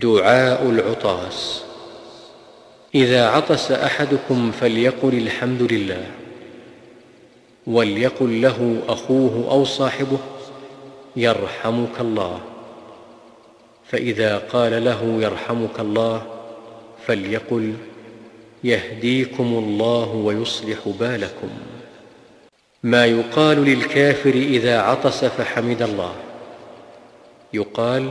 دعاء العطاس. إذا عطس أحدكم فليقل الحمد لله وليقل له أخوه أو صاحبه يرحمك الله. فإذا قال له يرحمك الله فليقل يهديكم الله ويصلح بالكم. ما يقال للكافر إذا عطس فحمد الله يقال